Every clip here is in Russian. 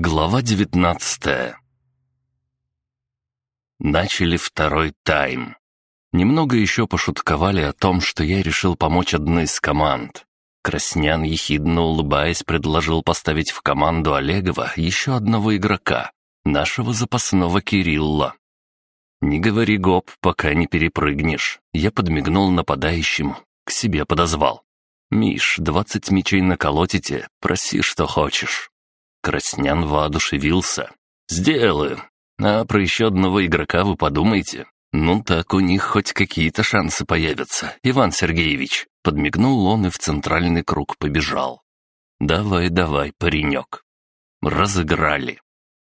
Глава девятнадцатая Начали второй тайм. Немного еще пошутковали о том, что я решил помочь одной из команд. Краснян, ехидно улыбаясь, предложил поставить в команду Олегова еще одного игрока, нашего запасного Кирилла. «Не говори гоп, пока не перепрыгнешь». Я подмигнул нападающему, к себе подозвал. «Миш, двадцать мечей наколотите, проси, что хочешь». Краснян воодушевился. «Сделаю. А про еще одного игрока вы подумайте. Ну так у них хоть какие-то шансы появятся, Иван Сергеевич». Подмигнул он и в центральный круг побежал. «Давай, давай, паренек». Разыграли.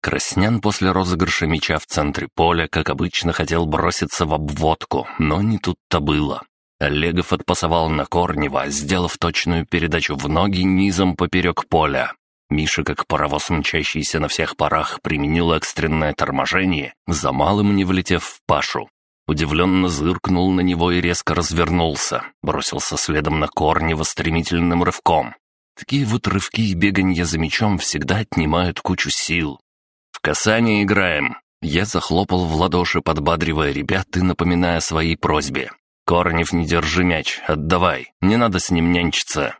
Краснян после розыгрыша мяча в центре поля, как обычно, хотел броситься в обводку, но не тут-то было. Олегов отпасовал на Корнева, сделав точную передачу в ноги низом поперек поля. Миша, как паровоз, мчащийся на всех парах, применил экстренное торможение, за малым не влетев в Пашу. Удивленно зыркнул на него и резко развернулся, бросился следом на Корнева стремительным рывком. Такие вот рывки и беганье за мячом всегда отнимают кучу сил. «В касание играем!» Я захлопал в ладоши, подбадривая ребят и напоминая о своей просьбе. «Корнев, не держи мяч, отдавай, не надо с ним нянчиться».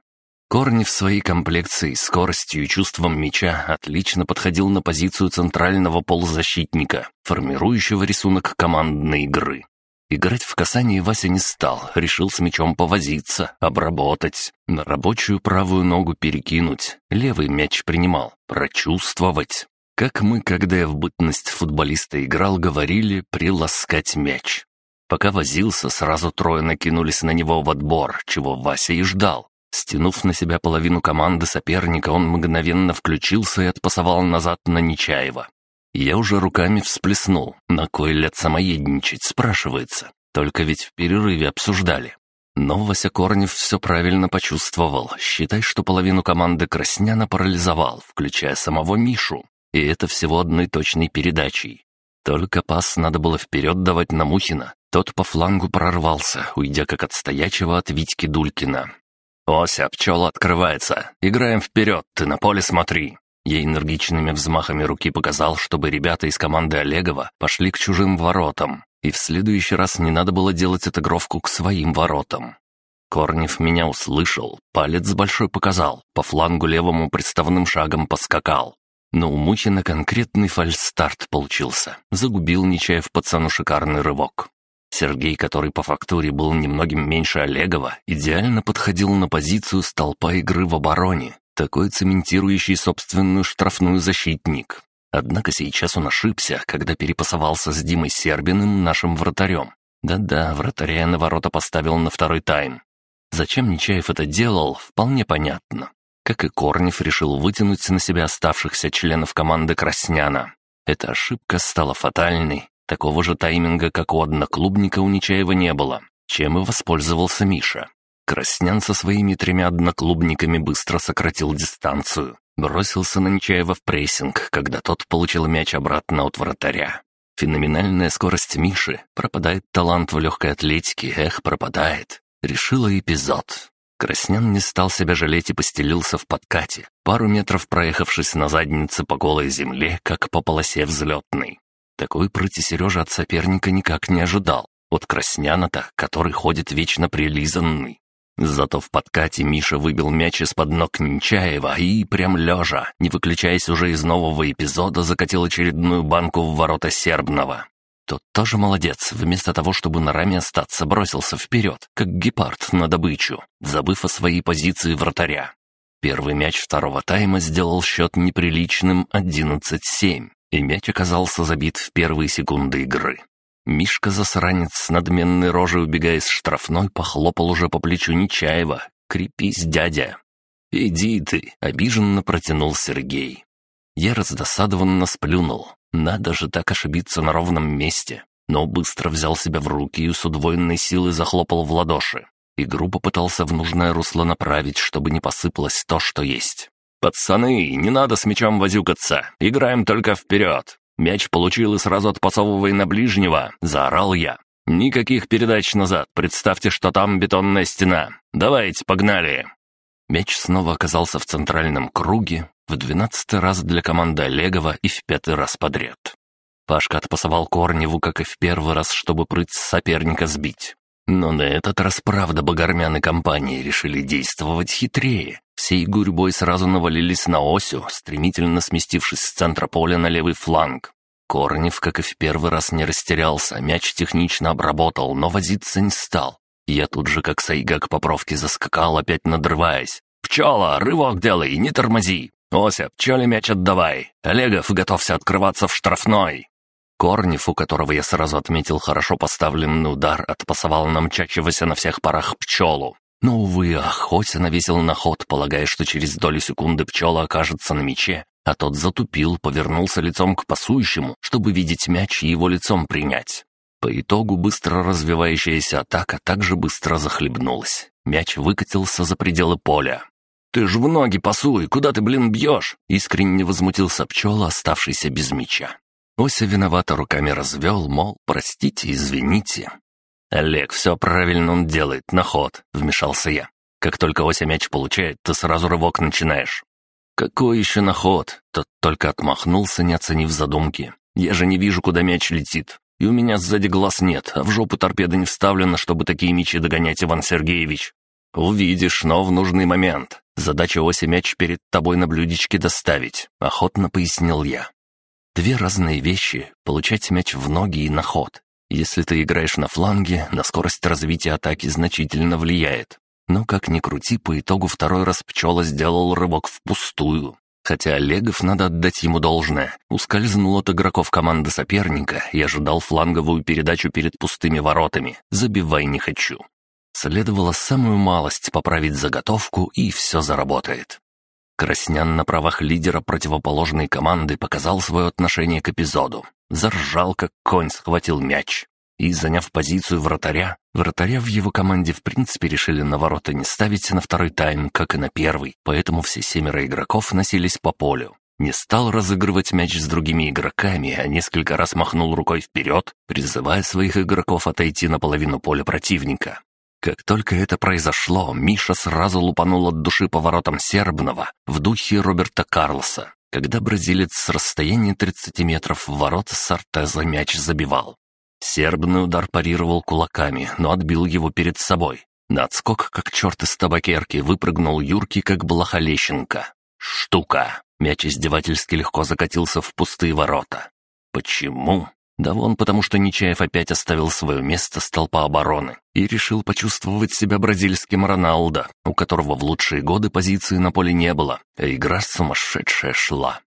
Корни в своей комплекции, скоростью и чувством мяча отлично подходил на позицию центрального полузащитника, формирующего рисунок командной игры. Играть в касание Вася не стал, решил с мячом повозиться, обработать, на рабочую правую ногу перекинуть, левый мяч принимал, прочувствовать. Как мы, когда я в бытность футболиста играл, говорили «приласкать мяч». Пока возился, сразу трое накинулись на него в отбор, чего Вася и ждал. Стянув на себя половину команды соперника, он мгновенно включился и отпасовал назад на Нечаева. Я уже руками всплеснул. На кой лет самоедничать, спрашивается. Только ведь в перерыве обсуждали. Но Вася Корнев все правильно почувствовал. Считай, что половину команды Красняна парализовал, включая самого Мишу. И это всего одной точной передачей. Только пас надо было вперед давать на Мухина. Тот по флангу прорвался, уйдя как от стоячего от Витьки Дулькина. «Ося, пчела открывается. Играем вперед, ты на поле смотри». Я энергичными взмахами руки показал, чтобы ребята из команды Олегова пошли к чужим воротам, и в следующий раз не надо было делать отыгровку к своим воротам. Корнев меня услышал, палец большой показал, по флангу левому представным шагом поскакал. Но у Мухина конкретный фальстарт получился. Загубил Нечаев пацану шикарный рывок. Сергей, который по фактуре был немногим меньше Олегова, идеально подходил на позицию столпа игры в обороне, такой цементирующий собственную штрафную защитник. Однако сейчас он ошибся, когда перепасовался с Димой Сербиным, нашим вратарем. Да-да, вратаря на ворота поставил на второй тайм. Зачем Нечаев это делал, вполне понятно. Как и Корнев решил вытянуть на себя оставшихся членов команды Красняна. Эта ошибка стала фатальной, Такого же тайминга, как у одноклубника, у Нечаева не было, чем и воспользовался Миша. Краснян со своими тремя одноклубниками быстро сократил дистанцию. Бросился на Нечаева в прессинг, когда тот получил мяч обратно от вратаря. Феноменальная скорость Миши, пропадает талант в легкой атлетике, эх, пропадает. Решила эпизод. Краснян не стал себя жалеть и постелился в подкате, пару метров проехавшись на заднице по голой земле, как по полосе взлетной. Такой прыти Сережа от соперника никак не ожидал. От Красняна-то, который ходит вечно прилизанный. Зато в подкате Миша выбил мяч из-под ног Нечаева и, прям лежа, не выключаясь уже из нового эпизода, закатил очередную банку в ворота Сербного. Тот тоже молодец, вместо того, чтобы на раме остаться, бросился вперед, как гепард на добычу, забыв о своей позиции вратаря. Первый мяч второго тайма сделал счет неприличным 11-7 и мяч оказался забит в первые секунды игры. Мишка-засранец с надменной рожей, убегая с штрафной, похлопал уже по плечу Нечаева. «Крепись, дядя!» «Иди ты!» — обиженно протянул Сергей. Я раздосадованно сплюнул. Надо же так ошибиться на ровном месте. Но быстро взял себя в руки и с удвоенной силой захлопал в ладоши. Игру попытался в нужное русло направить, чтобы не посыпалось то, что есть. «Пацаны, не надо с мячом возюкаться, играем только вперед. Мяч получил и сразу отпасовывай на ближнего», — заорал я. «Никаких передач назад, представьте, что там бетонная стена. Давайте, погнали!» Мяч снова оказался в центральном круге. в двенадцатый раз для команды Олегова и в пятый раз подряд. Пашка отпасовал Корневу, как и в первый раз, чтобы прыть соперника сбить. Но на этот раз, правда, Багармян и компании решили действовать хитрее. Всей гурьбой сразу навалились на Осю, стремительно сместившись с центра поля на левый фланг. Корнев, как и в первый раз, не растерялся, мяч технично обработал, но возиться не стал. Я тут же, как сайга к попровке, заскакал, опять надрываясь. «Пчела, рывок делай, не тормози! Ося, пчеле мяч отдавай! Олегов, готовься открываться в штрафной!» Корнев, у которого я сразу отметил хорошо поставленный удар, отпасовал на мчащегося на всех парах пчелу. Но, увы, охотя навесил на ход, полагая, что через долю секунды пчела окажется на мече, а тот затупил, повернулся лицом к пасующему, чтобы видеть мяч и его лицом принять. По итогу быстро развивающаяся атака также быстро захлебнулась. Мяч выкатился за пределы поля. «Ты ж в ноги пасуй, куда ты, блин, бьешь?» Искренне возмутился пчела, оставшийся без мяча. Ося виновато руками развел, мол, простите, извините. «Олег, все правильно он делает, на ход», — вмешался я. «Как только Ося мяч получает, ты сразу рывок начинаешь». «Какой еще на ход?» Тот только отмахнулся, не оценив задумки. «Я же не вижу, куда мяч летит. И у меня сзади глаз нет, а в жопу торпеда не вставлена, чтобы такие мячи догонять, Иван Сергеевич. Увидишь, но в нужный момент. Задача Оси мяч перед тобой на блюдечке доставить», — охотно пояснил я. Две разные вещи — получать мяч в ноги и на ход. Если ты играешь на фланге, на скорость развития атаки значительно влияет. Но как ни крути, по итогу второй раз пчела сделал рывок впустую. Хотя Олегов, надо отдать ему должное, ускользнул от игроков команды соперника и ожидал фланговую передачу перед пустыми воротами. «Забивай не хочу». Следовало самую малость поправить заготовку, и все заработает. Краснян на правах лидера противоположной команды показал свое отношение к эпизоду. Заржал, как конь схватил мяч. И, заняв позицию вратаря, вратаря в его команде в принципе решили на ворота не ставить на второй тайм, как и на первый, поэтому все семеро игроков носились по полю. Не стал разыгрывать мяч с другими игроками, а несколько раз махнул рукой вперед, призывая своих игроков отойти на половину поля противника. Как только это произошло, Миша сразу лупанул от души поворотом Сербного в духе Роберта Карлса, когда бразилец с расстояния 30 метров в ворот Сартеза мяч забивал. Сербный удар парировал кулаками, но отбил его перед собой. На отскок, как черт из табакерки, выпрыгнул Юрки, как блоха Лещенко. «Штука!» Мяч издевательски легко закатился в пустые ворота. «Почему?» Да вон потому, что Нечаев опять оставил свое место столпа обороны и решил почувствовать себя бразильским Роналдо, у которого в лучшие годы позиции на поле не было, а игра сумасшедшая шла.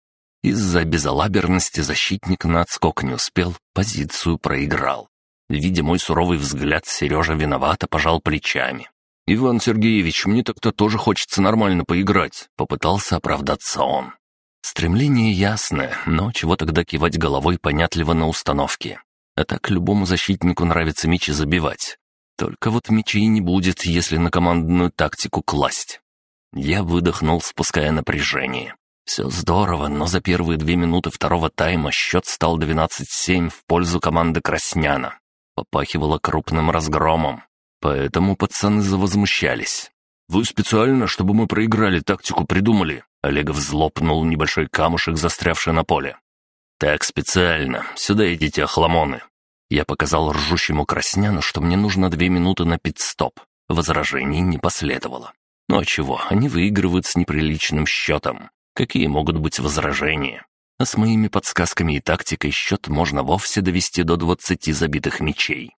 Из-за безалаберности защитник на отскок не успел, позицию проиграл. Видя мой суровый взгляд, Сережа виновато пожал плечами. «Иван Сергеевич, мне так-то тоже хочется нормально поиграть», — попытался оправдаться он. Стремление ясное, но чего тогда кивать головой понятливо на установке? А так любому защитнику нравится мячи забивать. Только вот мячей не будет, если на командную тактику класть. Я выдохнул, спуская напряжение. Все здорово, но за первые две минуты второго тайма счет стал 12-7 в пользу команды Красняна. Попахивало крупным разгромом. Поэтому пацаны завозмущались. «Вы специально, чтобы мы проиграли, тактику придумали?» Олегов злопнул небольшой камушек, застрявший на поле. «Так специально. Сюда идите, охламоны». Я показал ржущему Красняну, что мне нужно две минуты на пит-стоп. Возражений не последовало. Ну а чего, они выигрывают с неприличным счетом. Какие могут быть возражения? А с моими подсказками и тактикой счет можно вовсе довести до двадцати забитых мечей.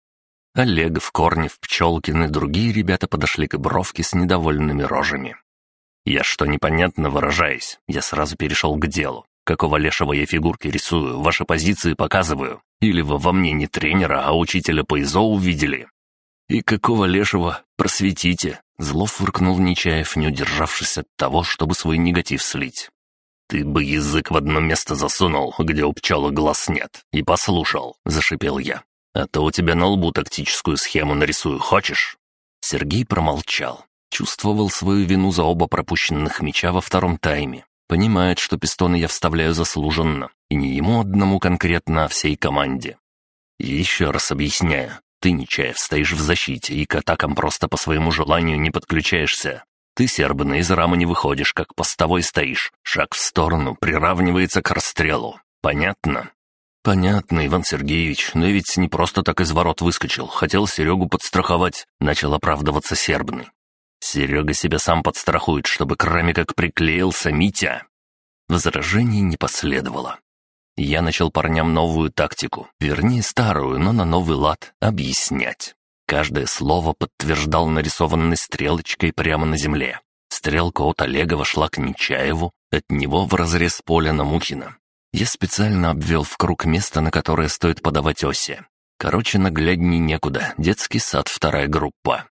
Олег, Корнев, Пчелкин и другие ребята подошли к бровке с недовольными рожами. Я что, непонятно выражаюсь? Я сразу перешел к делу. Какого лешего я фигурки рисую, ваши позиции показываю? Или вы во мне не тренера, а учителя по ИЗО увидели? И какого лешего? Просветите. Зло фыркнул Нечаев, не удержавшись от того, чтобы свой негатив слить. «Ты бы язык в одно место засунул, где у пчелы глаз нет, и послушал», — зашипел я. «А то у тебя на лбу тактическую схему нарисую, хочешь?» Сергей промолчал. Чувствовал свою вину за оба пропущенных мяча во втором тайме. Понимает, что пистоны я вставляю заслуженно. И не ему одному конкретно, а всей команде. Еще раз объясняю. Ты, Нечаев, стоишь в защите и к атакам просто по своему желанию не подключаешься. Ты, сербный, из рамы не выходишь, как постовой стоишь. Шаг в сторону приравнивается к расстрелу. Понятно?» «Понятно, Иван Сергеевич, но я ведь не просто так из ворот выскочил. Хотел Серегу подстраховать», — начал оправдываться сербный. «Серега себя сам подстрахует, чтобы к раме как приклеился Митя». Возражений не последовало. Я начал парням новую тактику, вернее старую, но на новый лад, объяснять. Каждое слово подтверждал нарисованной стрелочкой прямо на земле. Стрелка от Олега вошла к Нечаеву, от него в разрез поля на Мухина. Я специально обвел в круг место, на которое стоит подавать оси. Короче, наглядней некуда. Детский сад, вторая группа.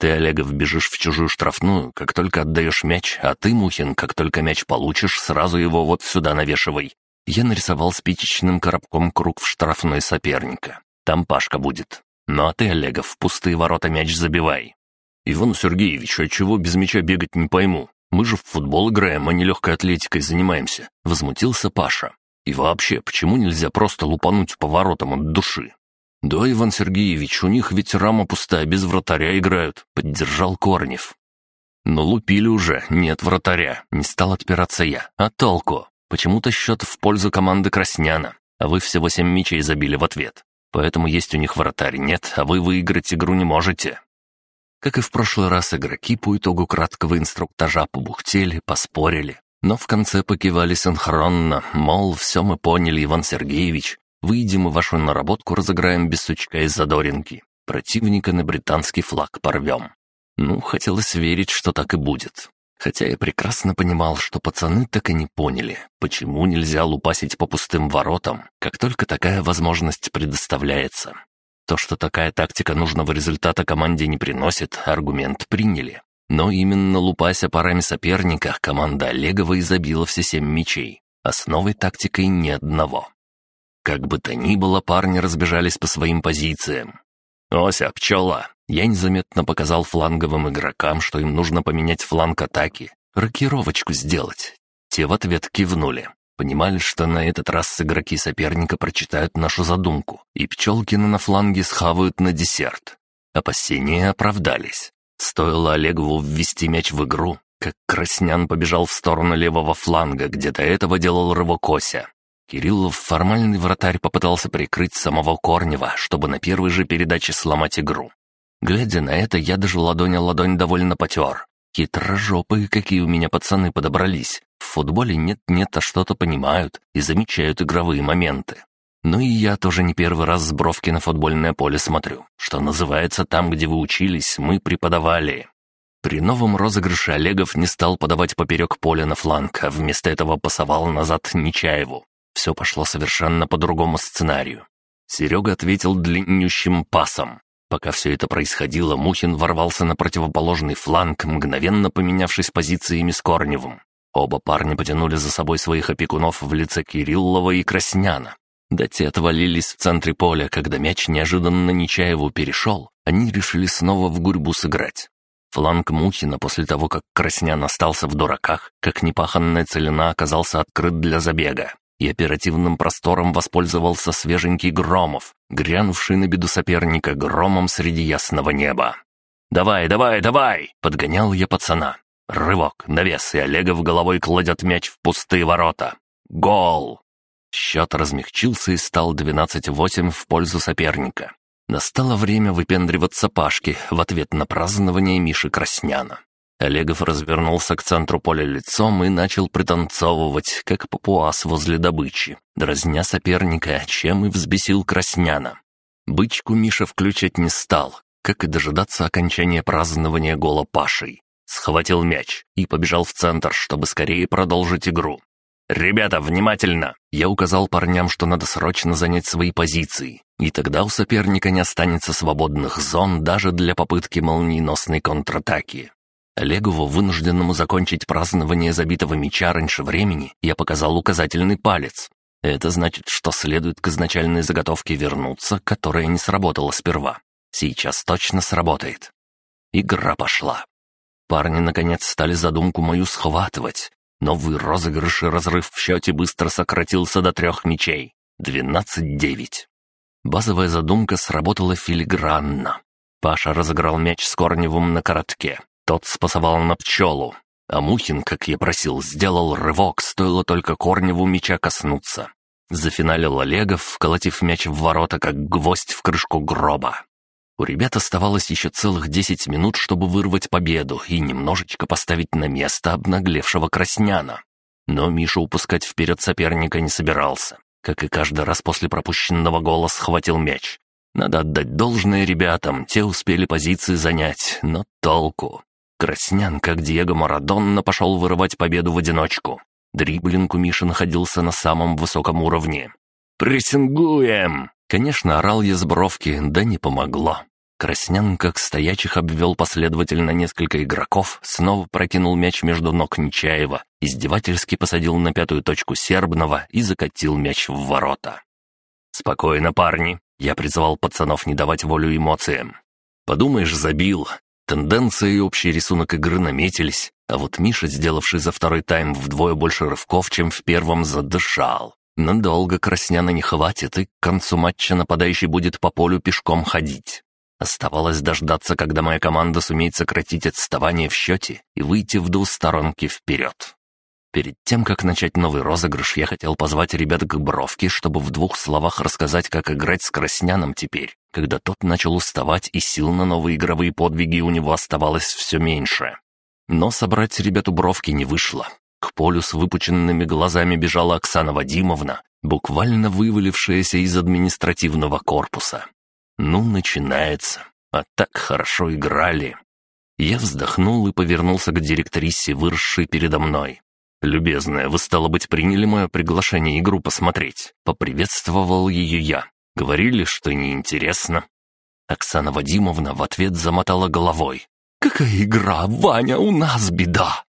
Ты, Олегов, бежишь в чужую штрафную, как только отдаешь мяч, а ты, Мухин, как только мяч получишь, сразу его вот сюда навешивай. Я нарисовал спичечным коробком круг в штрафной соперника. Там Пашка будет. Ну а ты, Олегов, в пустые ворота мяч забивай. Иван Сергеевич, а чего без мяча бегать не пойму? Мы же в футбол играем, а не легкой атлетикой занимаемся. Возмутился Паша. И вообще, почему нельзя просто лупануть по воротам от души? «Да, Иван Сергеевич, у них ведь рама пустая, без вратаря играют», — поддержал Корнев. «Но лупили уже, нет вратаря, не стал отпираться я. А толку? Почему-то счет в пользу команды Красняна, а вы всего семь мячей забили в ответ. Поэтому есть у них вратарь нет, а вы выиграть игру не можете». Как и в прошлый раз, игроки по итогу краткого инструктажа побухтели, поспорили, но в конце покивали синхронно, мол, все мы поняли, Иван Сергеевич, выйдем и вашу наработку разыграем без сучка и задоринки. Противника на британский флаг порвем. Ну, хотелось верить, что так и будет. Хотя я прекрасно понимал, что пацаны так и не поняли, почему нельзя лупасить по пустым воротам, как только такая возможность предоставляется. То, что такая тактика нужного результата команде не приносит, аргумент приняли. Но именно лупася парами соперника команда Олегова изобила все семь мячей, а с новой тактикой ни одного. Как бы то ни было, парни разбежались по своим позициям. «Ося, пчела, я незаметно показал фланговым игрокам, что им нужно поменять фланг атаки, рокировочку сделать. Те в ответ кивнули. Понимали, что на этот раз игроки соперника прочитают нашу задумку, и Пчелкина на фланге схавают на десерт. Опасения оправдались. Стоило Олегову ввести мяч в игру, как Краснян побежал в сторону левого фланга, где до этого делал рывок Ося. Кириллов, формальный вратарь, попытался прикрыть самого Корнева, чтобы на первой же передаче сломать игру. Глядя на это, я даже ладонь о ладонь довольно потер. Хитрожопые какие у меня пацаны подобрались. В футболе нет-нет, а что-то понимают и замечают игровые моменты. Ну и я тоже не первый раз с бровки на футбольное поле смотрю. Что называется, там, где вы учились, мы преподавали. При новом розыгрыше Олегов не стал подавать поперек поля на фланг, а вместо этого пасовал назад Нечаеву. Все пошло совершенно по другому сценарию. Серега ответил длиннющим пасом. Пока все это происходило, Мухин ворвался на противоположный фланг, мгновенно поменявшись позициями с Корневым. Оба парня потянули за собой своих опекунов в лице Кириллова и Красняна. Да те отвалились в центре поля, когда мяч неожиданно Нечаеву перешел, они решили снова в гурьбу сыграть. Фланг Мухина после того, как Краснян остался в дураках, как непаханная целина оказался открыт для забега и оперативным простором воспользовался свеженький Громов, грянувший на беду соперника громом среди ясного неба. «Давай, давай, давай!» — подгонял я пацана. Рывок, навес, и Олегов головой кладет мяч в пустые ворота. Гол! Счет размягчился и стал 12-8 в пользу соперника. Настало время выпендриваться Пашке в ответ на празднование Миши Красняна. Олегов развернулся к центру поля лицом и начал пританцовывать, как папуас возле добычи, дразня соперника, чем и взбесил Красняна. Бычку Миша включать не стал, как и дожидаться окончания празднования гола Пашей. Схватил мяч и побежал в центр, чтобы скорее продолжить игру. «Ребята, внимательно!» Я указал парням, что надо срочно занять свои позиции, и тогда у соперника не останется свободных зон даже для попытки молниеносной контратаки. Олегову, вынужденному закончить празднование забитого мяча раньше времени, я показал указательный палец. Это значит, что следует к изначальной заготовке вернуться, которая не сработала сперва. Сейчас точно сработает. Игра пошла. Парни, наконец, стали задумку мою схватывать. Новый розыгрыш и разрыв в счете быстро сократился до трех. Двенадцать девять. Базовая задумка сработала филигранно. Паша разыграл мяч с Корневым на коротке. Тот спасовал на пчелу, а Мухин, как я просил, сделал рывок, стоило только Корневу мяча коснуться. Зафиналил Олегов, вколотив мяч в ворота, как гвоздь в крышку гроба. У ребят оставалось еще целых десять минут, чтобы вырвать победу и немножечко поставить на место обнаглевшего Красняна. Но Миша упускать вперед соперника не собирался. Как и каждый раз после пропущенного гола схватил мяч. Надо отдать должное ребятам, те успели позиции занять, но толку. Краснян, как Диего Марадонна, пошел вырывать победу в одиночку. Дриблинг у Миши находился на самом высоком уровне. «Прессингуем!» Конечно, орал я с бровки, да не помогло. Краснян, как стоячих, обвел последовательно несколько игроков, снова прокинул мяч между ног Нечаева, издевательски посадил на пятую точку Сербного и закатил мяч в ворота. «Спокойно, парни!» Я призывал пацанов не давать волю эмоциям. «Подумаешь, забил. Тенденция и общий рисунок игры наметились, а вот Миша, сделавший за второй тайм вдвое больше рывков, чем в первом, задышал. Надолго Красняна не хватит, и к концу матча нападающий будет по полю пешком ходить. Оставалось дождаться, когда моя команда сумеет сократить отставание в счете и выйти в двусторонки вперед. Перед тем, как начать новый розыгрыш, я хотел позвать ребят к Бровке, чтобы в двух словах рассказать, как играть с Красняном теперь, когда тот начал уставать и сил на новые игровые подвиги у него оставалось все меньше. Но собрать ребяту бровки не вышло. К полю с выпученными глазами бежала Оксана Вадимовна, буквально вывалившаяся из административного корпуса. Ну, начинается. А так хорошо играли. Я вздохнул и повернулся к директрисе, выросшей передо мной. «Любезная, вы, стало быть, приняли мое приглашение игру посмотреть?» Поприветствовал ее я. «Говорили, что неинтересно». Оксана Вадимовна в ответ замотала головой. «Какая игра, Ваня, у нас беда!